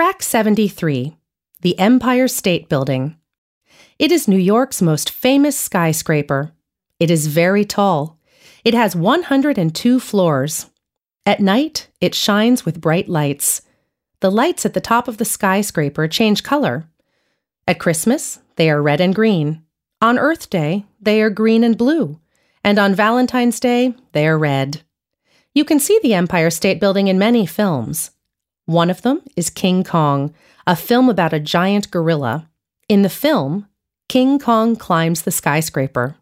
Track 73, the Empire State Building. It is New York's most famous skyscraper. It is very tall. It has 102 floors. At night, it shines with bright lights. The lights at the top of the skyscraper change color. At Christmas, they are red and green. On Earth Day, they are green and blue. And on Valentine's Day, they are red. You can see the Empire State Building in many films. One of them is King Kong, a film about a giant gorilla. In the film, King Kong climbs the skyscraper.